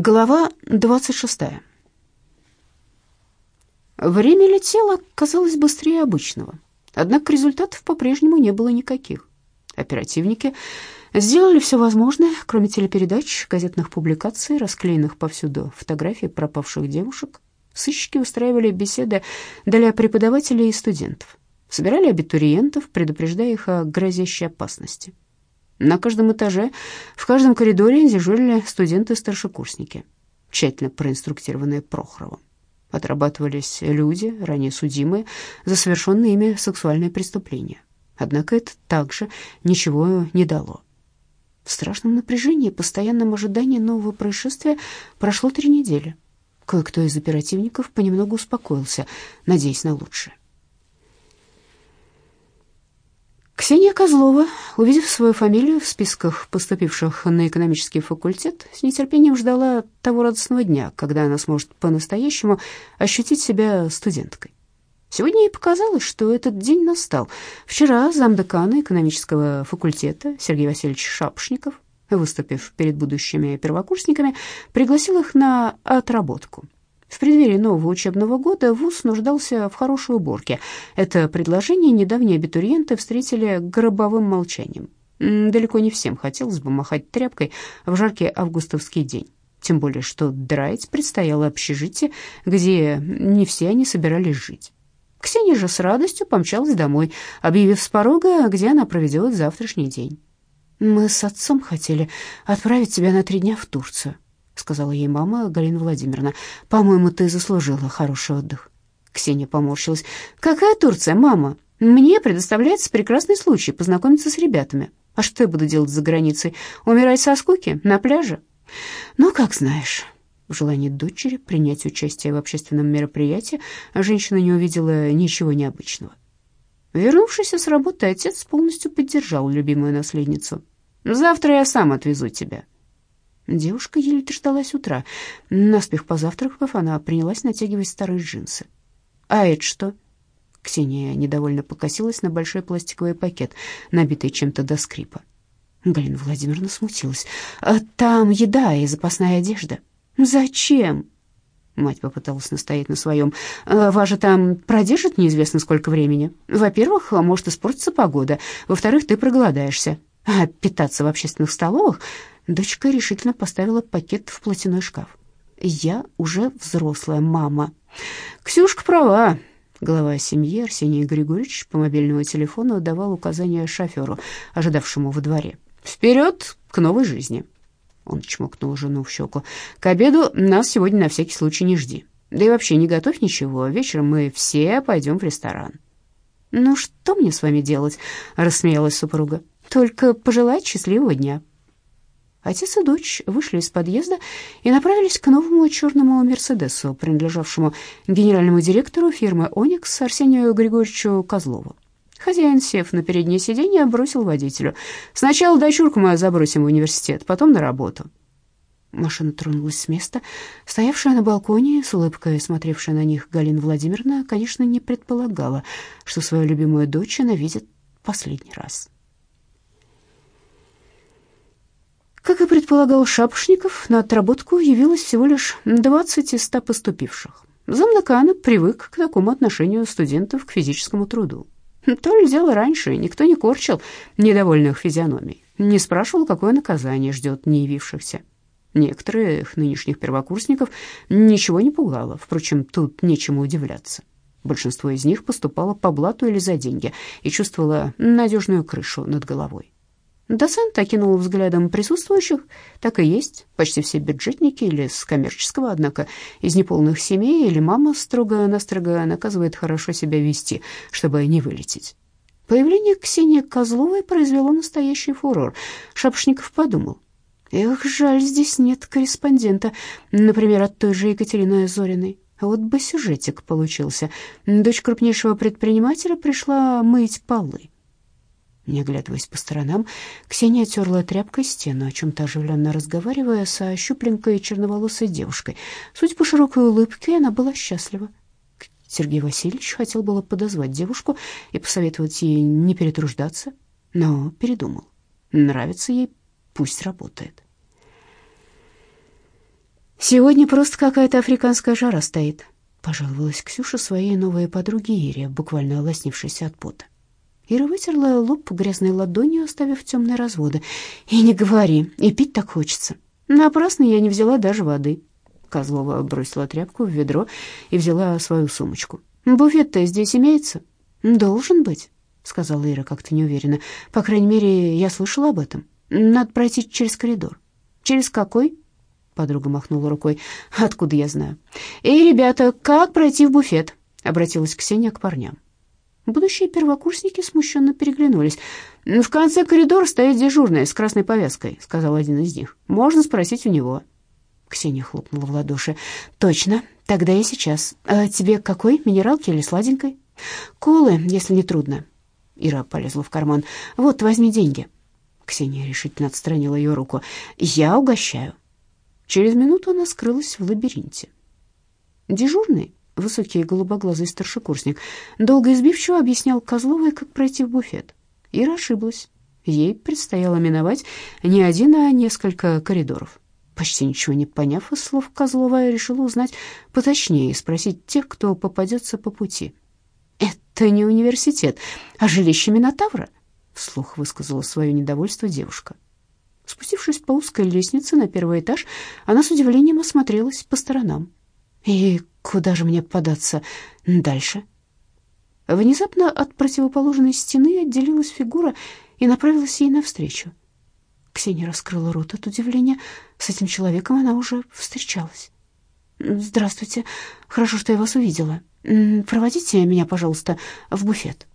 Глава 26. Время летело, казалось, быстрее обычного. Однако результатов по-прежнему не было никаких. Оперативники сделали все возможное, кроме телепередач, газетных публикаций, расклеенных повсюду фотографий пропавших девушек. Сыщики устраивали беседы для преподавателей и студентов. Собирали абитуриентов, предупреждая их о грозящей опасности. На каждом этаже, в каждом коридоре дежурили студенты-старшекурсники, тщательно проинструктированные Прохоровым. Отрабатывались люди, ранее судимые, за совершенные ими сексуальные преступления. Однако это также ничего не дало. В страшном напряжении и постоянном ожидании нового происшествия прошло три недели. Кое-кто из оперативников понемногу успокоился, надеясь на лучшее. Ксения Козлова, увидев свою фамилию в списках поступивших на экономический факультет, с нетерпением ждала того радостного дня, когда она сможет по-настоящему ощутить себя студенткой. Сегодня ей показалось, что этот день настал. Вчера замдекана экономического факультета Сергей Васильевич Шапошников, выступив перед будущими первокурсниками, пригласил их на отработку – в преддверии нового учебного года ВУЗ нуждался в хорошей уборке. Это предложение недавние абитуриенты встретили гробовым молчанием. Далеко не всем хотелось бы махать тряпкой в жаркий августовский день. Тем более, что драить предстояло общежитие, где не все они собирались жить. Ксения же с радостью помчалась домой, объявив с порога, где она проведет завтрашний день. «Мы с отцом хотели отправить тебя на три дня в Турцию», сказала ей мама Галина Владимировна. По-моему, ты заслужила хороший отдых. Ксения поморщилась. Какая Турция, мама? Мне предоставляется прекрасный случай познакомиться с ребятами. А что я буду делать за границей? Умирать со скуки на пляже? Ну, как знаешь. В желании дочери принять участие в общественном мероприятии женщина не увидела ничего необычного. Вернувшись с работы, отец полностью поддержал любимую наследницу. «Завтра я сам отвезу тебя», Девушка еле дождалась утра. Наспех позавтракав, она принялась натягивать старые джинсы. «А это что?» Ксения недовольно покосилась на большой пластиковый пакет, набитый чем-то до скрипа. Галина Владимировна смутилась. «А «Там еда и запасная одежда». «Зачем?» Мать попыталась настоять на своем. «А «Вас там продержит неизвестно сколько времени. Во-первых, может испортиться погода. Во-вторых, ты проголодаешься. А питаться в общественных столовых Дочка решительно поставила пакет в платяной шкаф. «Я уже взрослая мама». «Ксюшка права». Глава семьи Арсений Григорьевич по мобильному телефону давал указания шоферу, ожидавшему во дворе. «Вперед к новой жизни!» Он чмокнул жену в щеку. «К обеду нас сегодня на всякий случай не жди. Да и вообще не готовь ничего. Вечером мы все пойдем в ресторан». «Ну что мне с вами делать?» — рассмеялась супруга. «Только пожелать счастливого дня». Отец и дочь вышли из подъезда и направились к новому черному «Мерседесу», принадлежавшему генеральному директору фирмы «Оникс» Арсению Григорьевичу Козлову. Хозяин, сев на переднее сиденье, бросил водителю. «Сначала дочурку мою забросим в университет, потом на работу». Машина тронулась с места. Стоявшая на балконе, с улыбкой смотревшая на них Галина Владимировна, конечно, не предполагала, что свою любимую дочь она видит последний раз. Как и предполагал Шапошников, на отработку явилось всего лишь 20 из 100 поступивших. Замнакана привык к такому отношению студентов к физическому труду. То ли дело раньше, никто не корчил недовольных физиономий, не спрашивал, какое наказание ждет не явившихся. Некоторых нынешних первокурсников ничего не пугало, впрочем, тут нечему удивляться. Большинство из них поступало по блату или за деньги и чувствовало надежную крышу над головой. Доцент окинул взглядом присутствующих. Так и есть, почти все бюджетники или с коммерческого, однако из неполных семей или мама строго-настрого наказывает хорошо себя вести, чтобы не вылететь. Появление Ксении Козловой произвело настоящий фурор. Шапошников подумал. Эх, жаль, здесь нет корреспондента, например, от той же Екатерины Зориной. Вот бы сюжетик получился. Дочь крупнейшего предпринимателя пришла мыть полы. Не оглядываясь по сторонам, Ксения терла тряпкой стену, о чем-то оживленно разговаривая со щупленькой черноволосой девушкой. Судя по широкой улыбке, она была счастлива. Сергей Васильевич хотел было подозвать девушку и посоветовать ей не перетруждаться, но передумал. Нравится ей, пусть работает. «Сегодня просто какая-то африканская жара стоит», — пожаловалась Ксюша своей новой подруге Ире, буквально лоснившейся от пота. Ира вытерла лоб грязной ладонью, оставив темные разводы. «И не говори, и пить так хочется. Напрасно я не взяла даже воды». Козлова бросила тряпку в ведро и взяла свою сумочку. «Буфет-то здесь имеется?» «Должен быть», — сказала Ира как-то неуверенно. «По крайней мере, я слышала об этом. Надо пройти через коридор». «Через какой?» Подруга махнула рукой. «Откуда я знаю?» «Эй, ребята, как пройти в буфет?» Обратилась Ксения к парням. Будущие первокурсники смущенно переглянулись. «В конце коридора стоит дежурная с красной повязкой», — сказал один из них. «Можно спросить у него». Ксения хлопнула в ладоши. «Точно, тогда я сейчас. А тебе какой, минералки или сладенькой?» «Колы, если не трудно». Ира полезла в карман. «Вот, возьми деньги». Ксения решительно отстранила ее руку. «Я угощаю». Через минуту она скрылась в лабиринте. Дежурный высокий голубоглазый старшекурсник, долго избивчиво объяснял Козловой, как пройти в буфет. Ира ошиблась. Ей предстояло миновать не один, а несколько коридоров. Почти ничего не поняв из слов Козлова, я решила узнать поточнее и спросить тех, кто попадется по пути. «Это не университет, а жилище Минотавра?» Вслух высказала свое недовольство девушка. Спустившись по узкой лестнице на первый этаж, она с удивлением осмотрелась по сторонам. И куда же мне податься дальше? Внезапно от противоположной стены отделилась фигура и направилась ей навстречу. Ксения раскрыла рот от удивления. С этим человеком она уже встречалась. «Здравствуйте. Хорошо, что я вас увидела. Проводите меня, пожалуйста, в буфет».